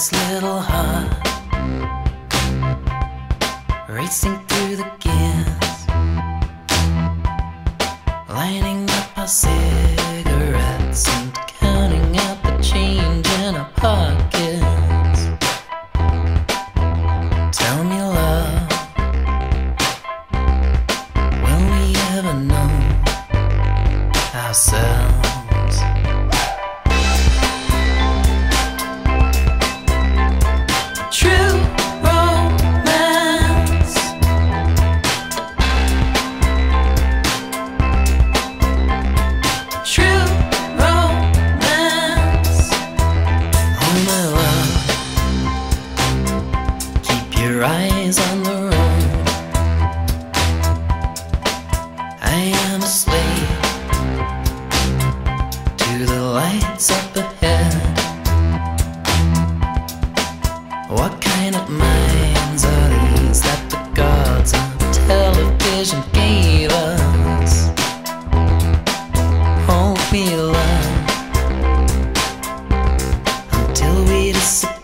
this little heart racing through the gears, lining what's up ahead. What kind of minds are these that the gods of television gave us? Hold me love until we disappear.